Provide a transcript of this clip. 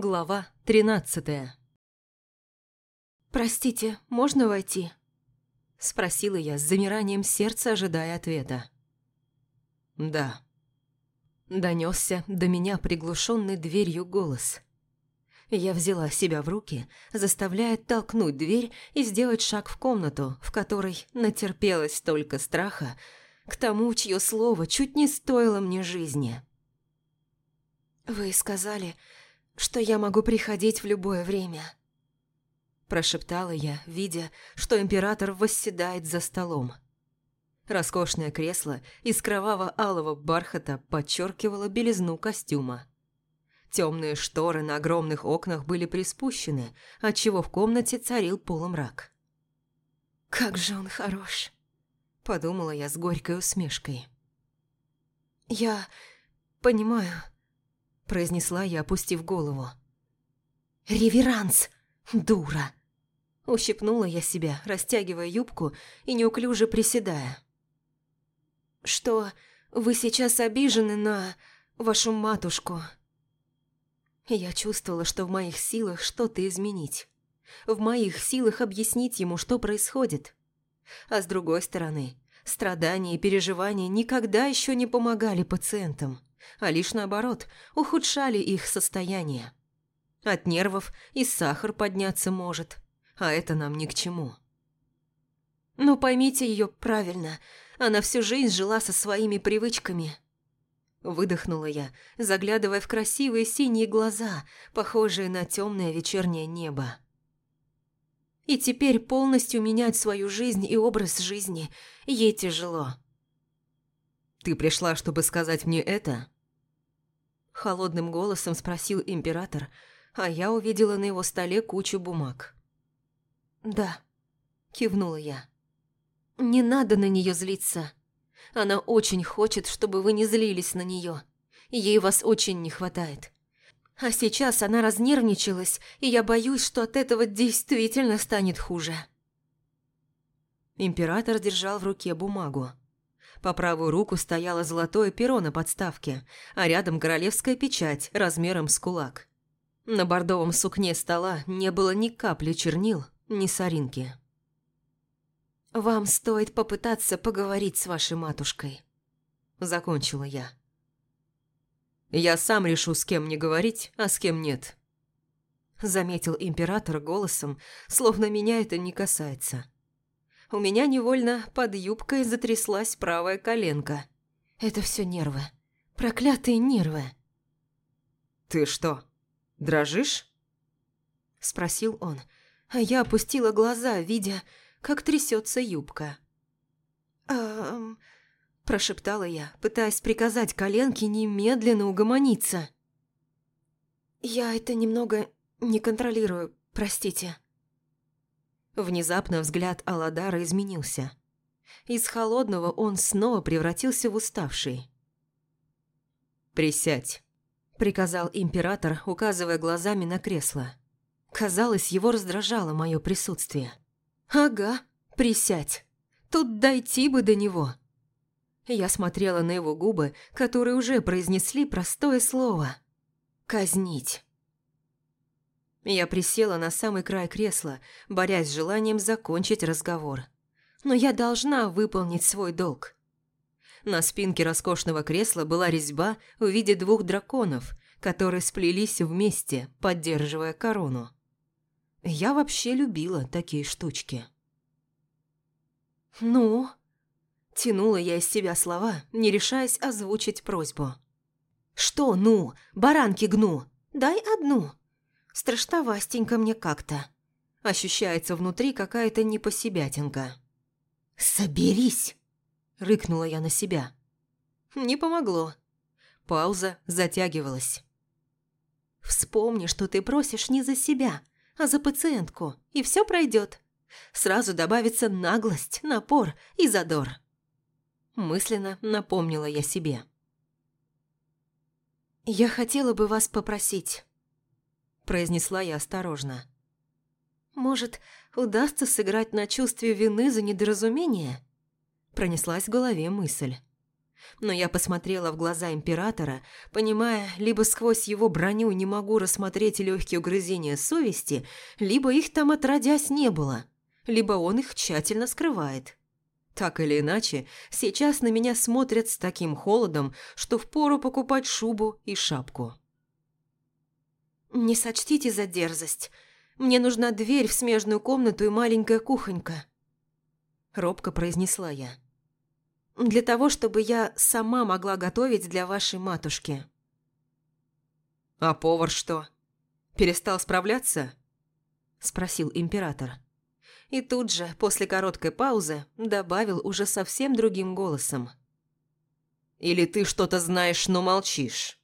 Глава тринадцатая «Простите, можно войти?» Спросила я с замиранием сердца, ожидая ответа. «Да». Донесся до меня приглушенный дверью голос. Я взяла себя в руки, заставляя толкнуть дверь и сделать шаг в комнату, в которой натерпелась столько страха, к тому, чье слово чуть не стоило мне жизни. «Вы сказали, что я могу приходить в любое время», прошептала я, видя, что император восседает за столом. Роскошное кресло из кроваво-алого бархата подчеркивало белизну костюма. Темные шторы на огромных окнах были приспущены, отчего в комнате царил полумрак. «Как же он хорош!» – подумала я с горькой усмешкой. «Я понимаю», – произнесла я, опустив голову. «Реверанс, дура!» Ущипнула я себя, растягивая юбку и неуклюже приседая. «Что, вы сейчас обижены на вашу матушку?» Я чувствовала, что в моих силах что-то изменить. В моих силах объяснить ему, что происходит. А с другой стороны, страдания и переживания никогда еще не помогали пациентам, а лишь наоборот, ухудшали их состояние. От нервов и сахар подняться может, а это нам ни к чему. Но поймите ее правильно, она всю жизнь жила со своими привычками – Выдохнула я, заглядывая в красивые синие глаза, похожие на темное вечернее небо. И теперь полностью менять свою жизнь и образ жизни ей тяжело. «Ты пришла, чтобы сказать мне это?» Холодным голосом спросил император, а я увидела на его столе кучу бумаг. «Да», – кивнула я. «Не надо на нее злиться. Она очень хочет, чтобы вы не злились на нее. Ей вас очень не хватает. А сейчас она разнервничалась, и я боюсь, что от этого действительно станет хуже. Император держал в руке бумагу. По правую руку стояло золотое перо на подставке, а рядом королевская печать размером с кулак. На бордовом сукне стола не было ни капли чернил, ни соринки. «Вам стоит попытаться поговорить с вашей матушкой», – закончила я. «Я сам решу, с кем мне говорить, а с кем нет», – заметил император голосом, словно меня это не касается. У меня невольно под юбкой затряслась правая коленка. Это все нервы. Проклятые нервы. «Ты что, дрожишь?» – спросил он, а я опустила глаза, видя, как трясется юбка. «Эм...» – прошептала я, пытаясь приказать коленке немедленно угомониться. «Я это немного не контролирую, простите». Внезапно взгляд Аладара изменился. Из холодного он снова превратился в уставший. «Присядь», – приказал император, указывая глазами на кресло. Казалось, его раздражало мое присутствие. «Ага, присядь. Тут дойти бы до него». Я смотрела на его губы, которые уже произнесли простое слово. «Казнить». Я присела на самый край кресла, борясь с желанием закончить разговор. Но я должна выполнить свой долг. На спинке роскошного кресла была резьба в виде двух драконов, которые сплелись вместе, поддерживая корону. Я вообще любила такие штучки. «Ну?» Тянула я из себя слова, не решаясь озвучить просьбу. «Что «ну»? Баранки гну! Дай одну!» Страшновастенько мне как-то. Ощущается внутри какая-то непосебятинка. «Соберись!» – рыкнула я на себя. Не помогло. Пауза затягивалась. «Вспомни, что ты просишь не за себя, а за пациентку, и все пройдет. Сразу добавится наглость, напор и задор. Мысленно напомнила я себе. «Я хотела бы вас попросить», – произнесла я осторожно. «Может, удастся сыграть на чувстве вины за недоразумение?» Пронеслась в голове мысль. Но я посмотрела в глаза императора, понимая, либо сквозь его броню не могу рассмотреть легкие угрызения совести, либо их там отродясь не было, либо он их тщательно скрывает. Так или иначе, сейчас на меня смотрят с таким холодом, что впору покупать шубу и шапку. «Не сочтите за дерзость. Мне нужна дверь в смежную комнату и маленькая кухонька», – робко произнесла я. «Для того, чтобы я сама могла готовить для вашей матушки». «А повар что? Перестал справляться?» – спросил император. И тут же, после короткой паузы, добавил уже совсем другим голосом. «Или ты что-то знаешь, но молчишь?»